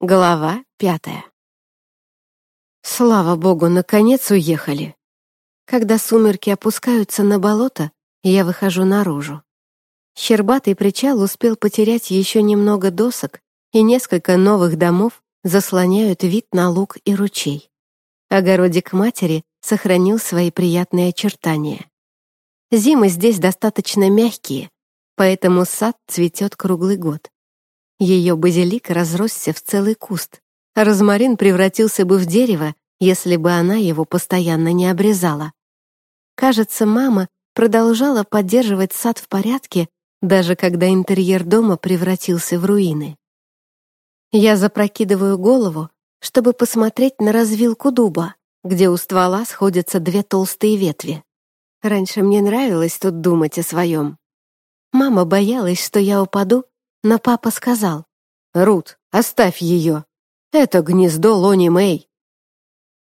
Глава пятая. Слава богу, наконец уехали. Когда сумерки опускаются на болото, я выхожу наружу. Щербатый причал успел потерять еще немного досок, и несколько новых домов заслоняют вид на луг и ручей. Огородик матери сохранил свои приятные очертания. Зимы здесь достаточно мягкие, поэтому сад цветет круглый год. Ее базилик разросся в целый куст, розмарин превратился бы в дерево, если бы она его постоянно не обрезала. Кажется, мама продолжала поддерживать сад в порядке, даже когда интерьер дома превратился в руины. Я запрокидываю голову, чтобы посмотреть на развилку дуба, где у ствола сходятся две толстые ветви. Раньше мне нравилось тут думать о своем. Мама боялась, что я упаду но папа сказал, «Рут, оставь ее. Это гнездо Лони Мэй».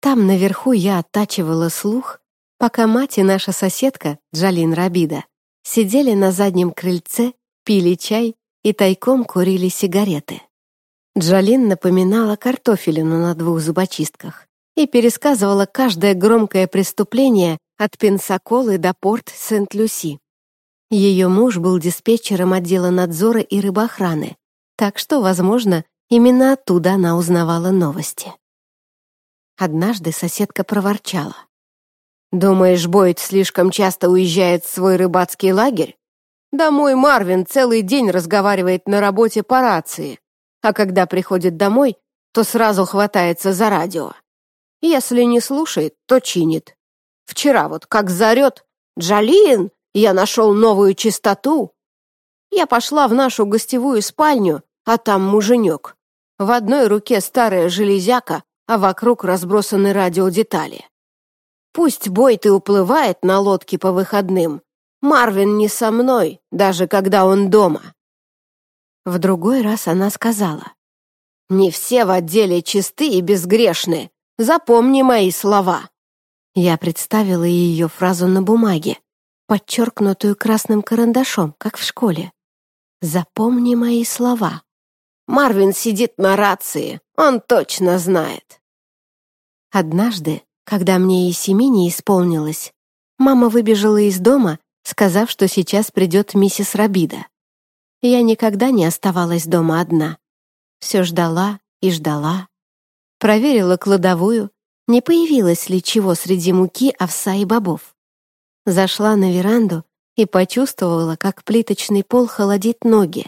Там наверху я оттачивала слух, пока мать и наша соседка, Джалин Рабида, сидели на заднем крыльце, пили чай и тайком курили сигареты. Джалин напоминала картофелину на двух зубочистках и пересказывала каждое громкое преступление от Пенсаколы до порт Сент-Люси. Ее муж был диспетчером отдела надзора и рыбоохраны, так что, возможно, именно оттуда она узнавала новости. Однажды соседка проворчала. «Думаешь, Бойд слишком часто уезжает в свой рыбацкий лагерь? Домой Марвин целый день разговаривает на работе по рации, а когда приходит домой, то сразу хватается за радио. Если не слушает, то чинит. Вчера вот как зарет «Джалин, я нашел новую чистоту. Я пошла в нашу гостевую спальню, а там муженек. В одной руке старая железяка, а вокруг разбросаны радиодетали. Пусть Бойт и уплывает на лодке по выходным, Марвин не со мной, даже когда он дома. В другой раз она сказала, «Не все в отделе чисты и безгрешны. Запомни мои слова». Я представила ее фразу на бумаге подчеркнутую красным карандашом, как в школе. «Запомни мои слова». «Марвин сидит на рации, он точно знает». Однажды, когда мне и семи не исполнилось, мама выбежала из дома, сказав, что сейчас придет миссис Рабида. Я никогда не оставалась дома одна. Все ждала и ждала. Проверила кладовую, не появилось ли чего среди муки, овса и бобов. Зашла на веранду и почувствовала, как плиточный пол холодит ноги.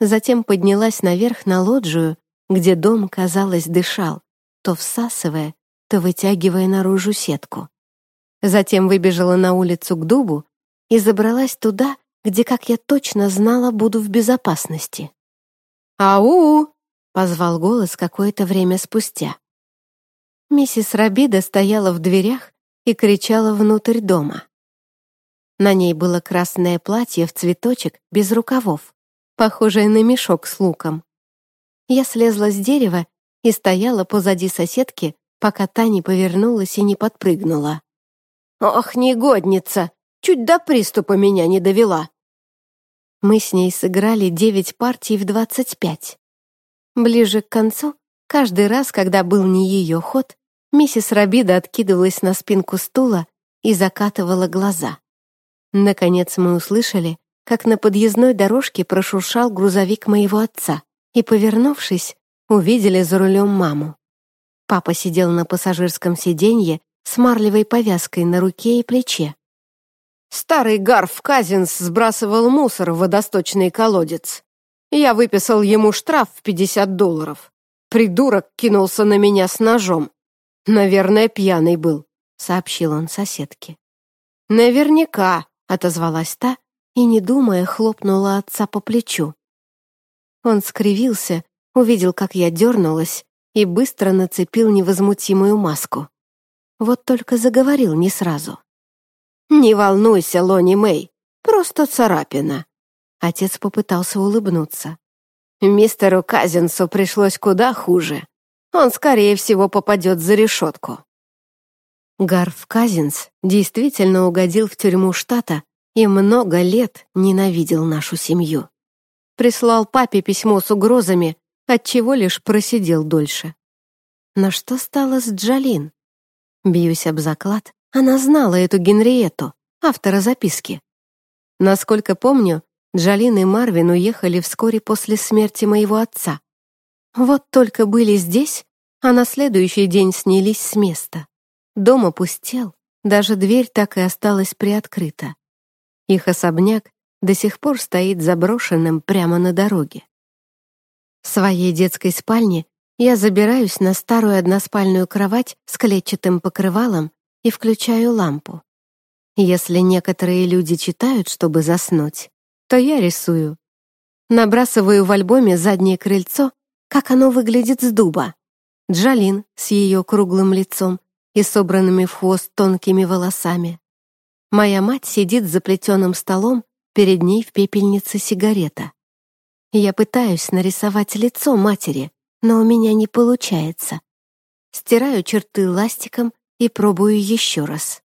Затем поднялась наверх на лоджию, где дом, казалось, дышал, то всасывая, то вытягивая наружу сетку. Затем выбежала на улицу к дубу и забралась туда, где, как я точно знала, буду в безопасности. «Ау!» — позвал голос какое-то время спустя. Миссис Рабида стояла в дверях и кричала внутрь дома. На ней было красное платье в цветочек без рукавов, похожее на мешок с луком. Я слезла с дерева и стояла позади соседки, пока та не повернулась и не подпрыгнула. «Ох, негодница! Чуть до приступа меня не довела!» Мы с ней сыграли девять партий в двадцать пять. Ближе к концу, каждый раз, когда был не ее ход, миссис Рабида откидывалась на спинку стула и закатывала глаза. Наконец мы услышали, как на подъездной дорожке прошуршал грузовик моего отца, и, повернувшись, увидели за рулем маму. Папа сидел на пассажирском сиденье с марлевой повязкой на руке и плече. Старый Гарф Казинс сбрасывал мусор в водосточный колодец. Я выписал ему штраф в 50 долларов. Придурок кинулся на меня с ножом. Наверное, пьяный был, сообщил он соседке. Наверняка, — отозвалась та и, не думая, хлопнула отца по плечу. Он скривился, увидел, как я дернулась, и быстро нацепил невозмутимую маску. Вот только заговорил не сразу. «Не волнуйся, Лони Мэй, просто царапина». Отец попытался улыбнуться. «Мистеру Казинсу пришлось куда хуже. Он, скорее всего, попадет за решетку». Гарф Казинс действительно угодил в тюрьму штата и много лет ненавидел нашу семью. Прислал папе письмо с угрозами, отчего лишь просидел дольше. Но что стало с Джалин? Бьюсь об заклад, она знала эту Генриетту, автора записки. Насколько помню, Джалин и Марвин уехали вскоре после смерти моего отца. Вот только были здесь, а на следующий день снялись с места. Дом опустел, даже дверь так и осталась приоткрыта. Их особняк до сих пор стоит заброшенным прямо на дороге. В своей детской спальне я забираюсь на старую односпальную кровать с клетчатым покрывалом и включаю лампу. Если некоторые люди читают, чтобы заснуть, то я рисую. Набрасываю в альбоме заднее крыльцо, как оно выглядит с дуба. Джалин с ее круглым лицом и собранными в хвост тонкими волосами. Моя мать сидит за плетеным столом, перед ней в пепельнице сигарета. Я пытаюсь нарисовать лицо матери, но у меня не получается. Стираю черты ластиком и пробую еще раз.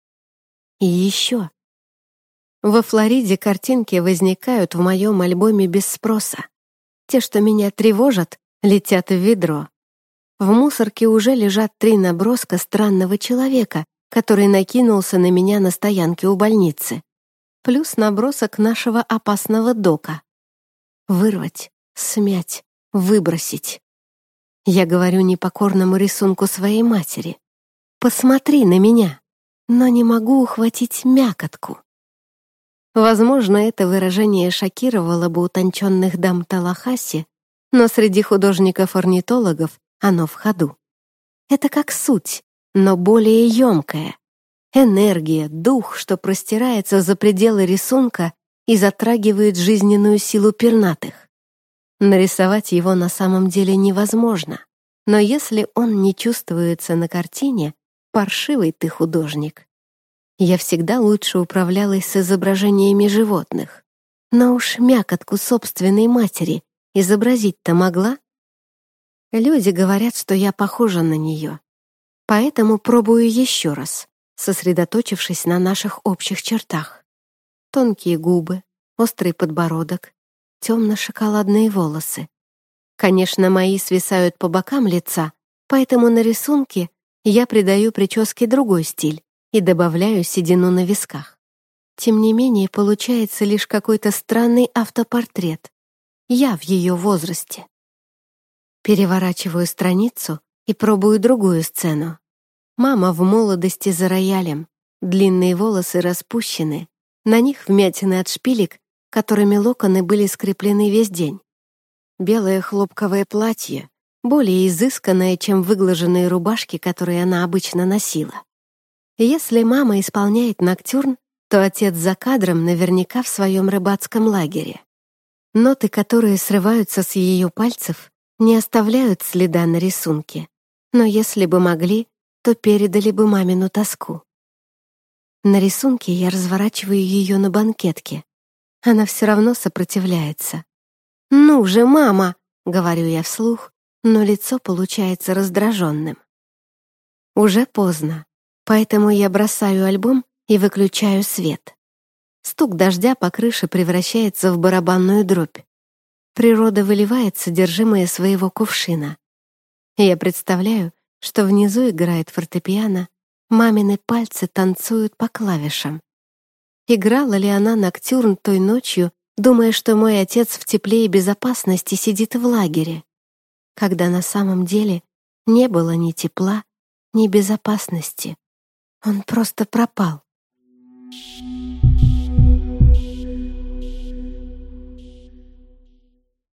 И еще. Во Флориде картинки возникают в моем альбоме без спроса. Те, что меня тревожат, летят в ведро. В мусорке уже лежат три наброска странного человека, который накинулся на меня на стоянке у больницы. Плюс набросок нашего опасного дока. Вырвать, смять, выбросить. Я говорю непокорному рисунку своей матери. «Посмотри на меня!» Но не могу ухватить мякотку. Возможно, это выражение шокировало бы утонченных дам Талахаси, но среди художников-орнитологов оно в ходу. Это как суть, но более емкая. Энергия, дух, что простирается за пределы рисунка и затрагивает жизненную силу пернатых. Нарисовать его на самом деле невозможно, но если он не чувствуется на картине, паршивый ты художник. Я всегда лучше управлялась с изображениями животных, но уж мякотку собственной матери изобразить-то могла. Люди говорят, что я похожа на нее, поэтому пробую еще раз, сосредоточившись на наших общих чертах. Тонкие губы, острый подбородок, темно-шоколадные волосы. Конечно, мои свисают по бокам лица, поэтому на рисунке я придаю прическе другой стиль и добавляю седину на висках. Тем не менее, получается лишь какой-то странный автопортрет. Я в ее возрасте. Переворачиваю страницу и пробую другую сцену. Мама в молодости за роялем, длинные волосы распущены, на них вмятины от шпилек, которыми локоны были скреплены весь день. Белое хлопковое платье, более изысканное, чем выглаженные рубашки, которые она обычно носила. Если мама исполняет ноктюрн, то отец за кадром наверняка в своем рыбацком лагере. Ноты, которые срываются с ее пальцев, не оставляют следа на рисунке, но если бы могли, то передали бы мамину тоску. На рисунке я разворачиваю ее на банкетке. Она все равно сопротивляется. «Ну же, мама!» — говорю я вслух, но лицо получается раздраженным. Уже поздно, поэтому я бросаю альбом и выключаю свет. Стук дождя по крыше превращается в барабанную дробь. Природа выливает содержимое своего кувшина. Я представляю, что внизу играет фортепиано, Мамины пальцы танцуют по клавишам. Играла ли она ноктюрн той ночью, думая, что мой отец в тепле и безопасности сидит в лагере, когда на самом деле не было ни тепла, ни безопасности. Он просто пропал. Thank you.